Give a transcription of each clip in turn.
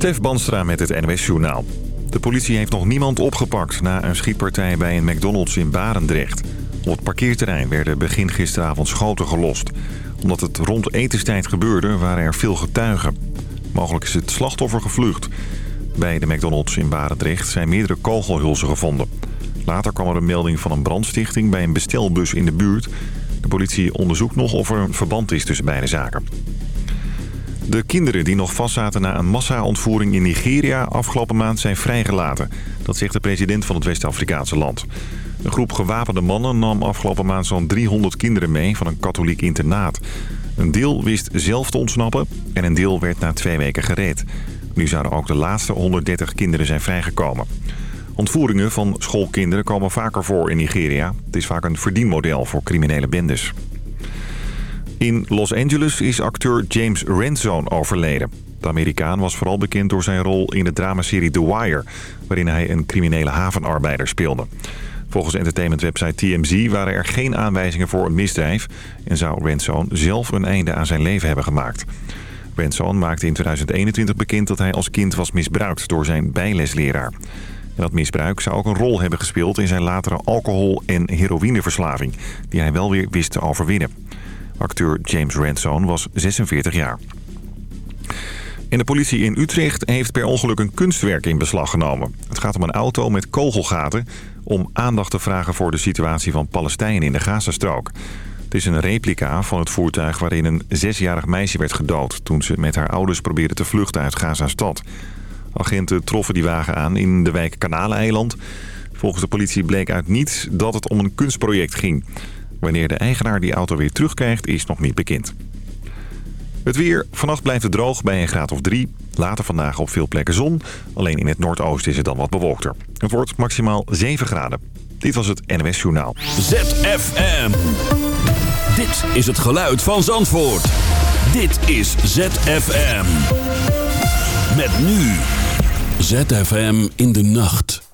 Stef Banstra met het NWS Journaal. De politie heeft nog niemand opgepakt na een schietpartij bij een McDonald's in Barendrecht. Op het parkeerterrein werden begin gisteravond schoten gelost. Omdat het rond etenstijd gebeurde, waren er veel getuigen. Mogelijk is het slachtoffer gevlucht. Bij de McDonald's in Barendrecht zijn meerdere kogelhulzen gevonden. Later kwam er een melding van een brandstichting bij een bestelbus in de buurt. De politie onderzoekt nog of er een verband is tussen beide zaken. De kinderen die nog vastzaten na een massa-ontvoering in Nigeria afgelopen maand zijn vrijgelaten. Dat zegt de president van het West-Afrikaanse land. Een groep gewapende mannen nam afgelopen maand zo'n 300 kinderen mee van een katholiek internaat. Een deel wist zelf te ontsnappen en een deel werd na twee weken gereed. Nu zouden ook de laatste 130 kinderen zijn vrijgekomen. Ontvoeringen van schoolkinderen komen vaker voor in Nigeria. Het is vaak een verdienmodel voor criminele bendes. In Los Angeles is acteur James Ransone overleden. De Amerikaan was vooral bekend door zijn rol in de dramaserie The Wire... waarin hij een criminele havenarbeider speelde. Volgens entertainmentwebsite TMZ waren er geen aanwijzingen voor een misdrijf... en zou Ransone zelf een einde aan zijn leven hebben gemaakt. Ransone maakte in 2021 bekend dat hij als kind was misbruikt door zijn bijlesleraar. dat misbruik zou ook een rol hebben gespeeld in zijn latere alcohol- en heroïneverslaving... die hij wel weer wist te overwinnen. Acteur James Ransone was 46 jaar. En de politie in Utrecht heeft per ongeluk een kunstwerk in beslag genomen. Het gaat om een auto met kogelgaten om aandacht te vragen voor de situatie van Palestijnen in de Gazastrook. Het is een replica van het voertuig waarin een zesjarig meisje werd gedood... toen ze met haar ouders probeerde te vluchten uit Gaza-stad. Agenten troffen die wagen aan in de wijk Kanaleiland. Volgens de politie bleek uit niets dat het om een kunstproject ging. Wanneer de eigenaar die auto weer terugkrijgt is nog niet bekend. Het weer. Vannacht blijft het droog bij een graad of drie. Later vandaag op veel plekken zon. Alleen in het noordoosten is het dan wat bewolkter. Het wordt maximaal 7 graden. Dit was het NWS Journaal. ZFM. Dit is het geluid van Zandvoort. Dit is ZFM. Met nu. ZFM in de nacht.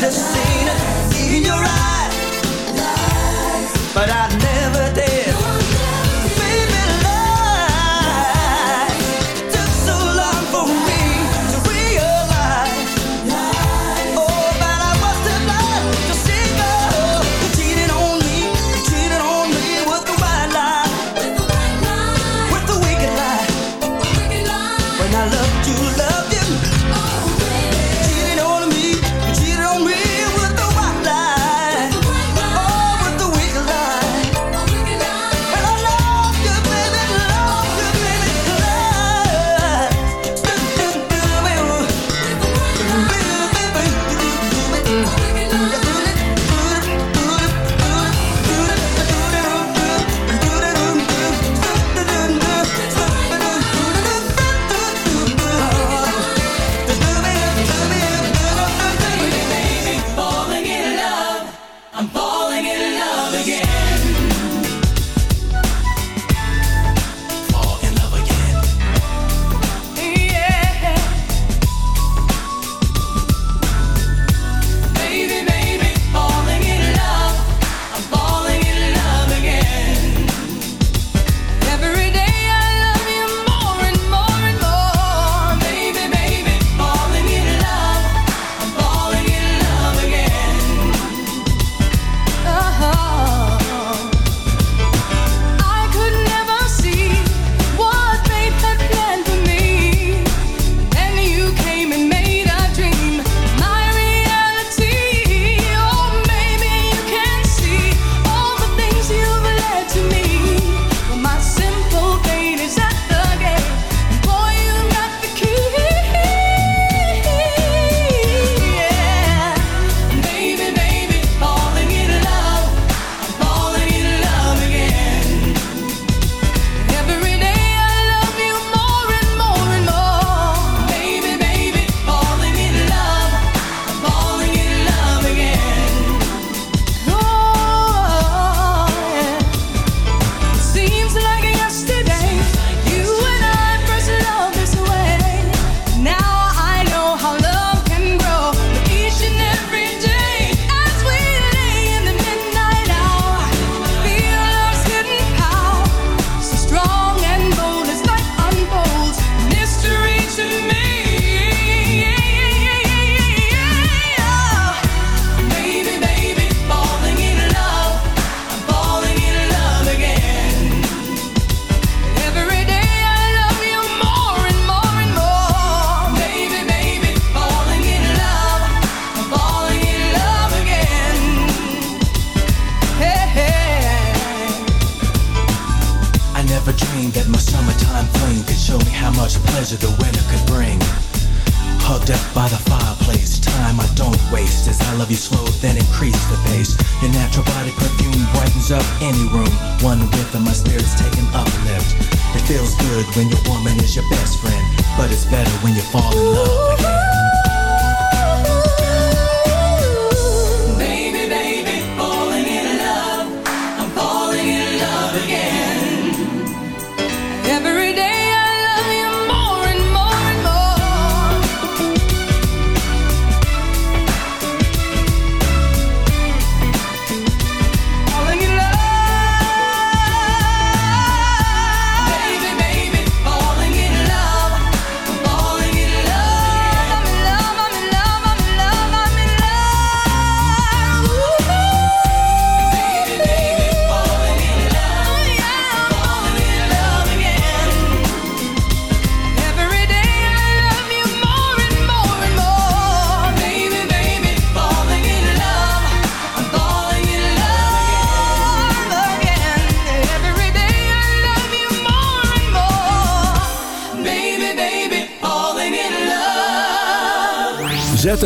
to see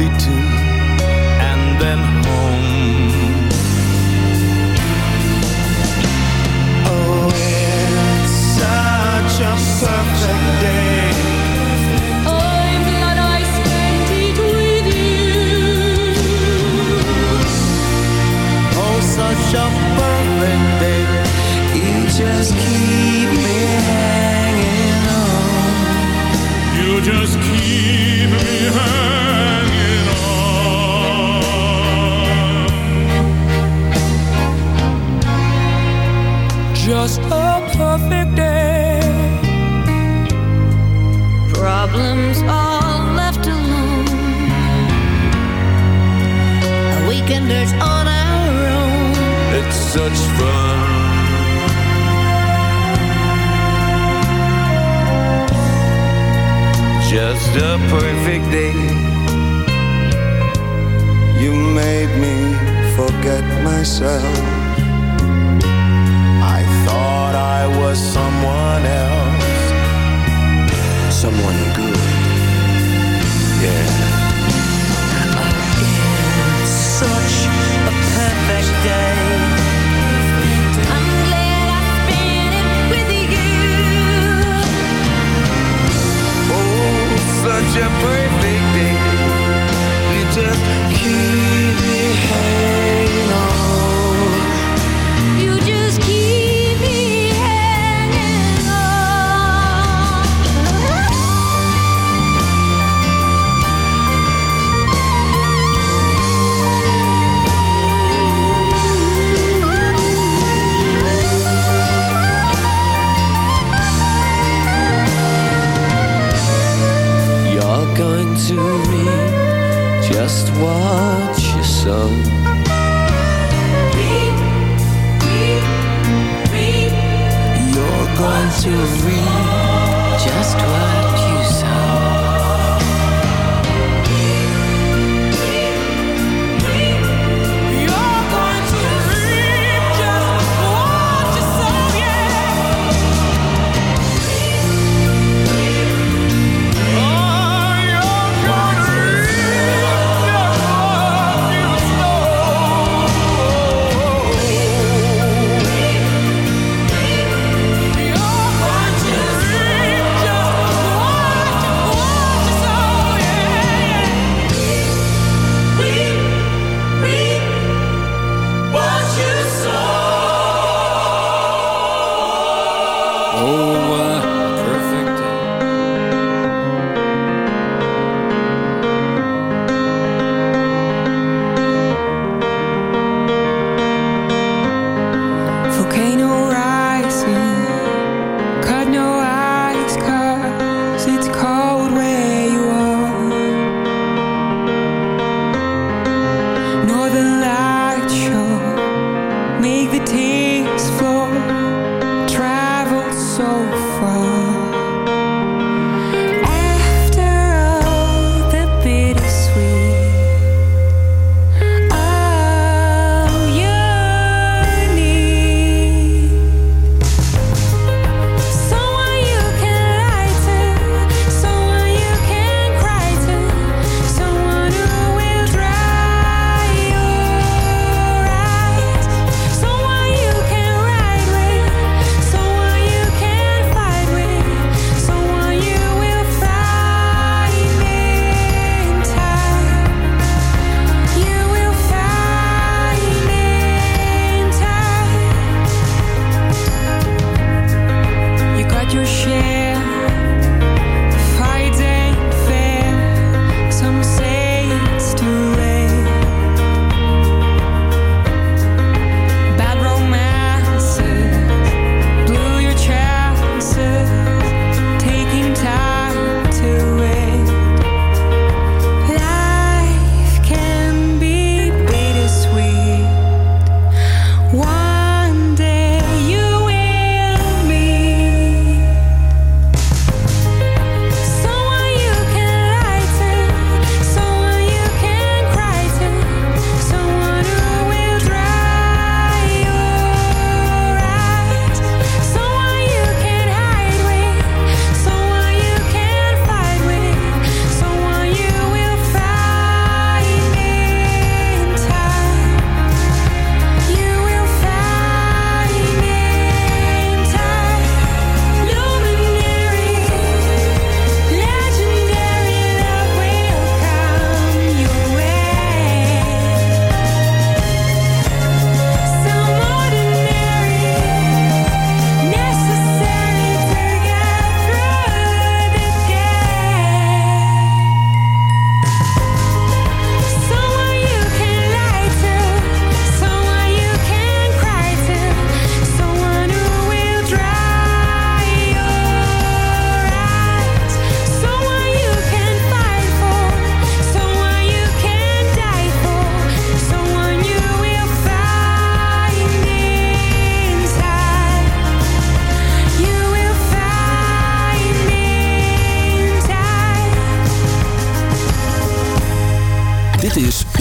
every too.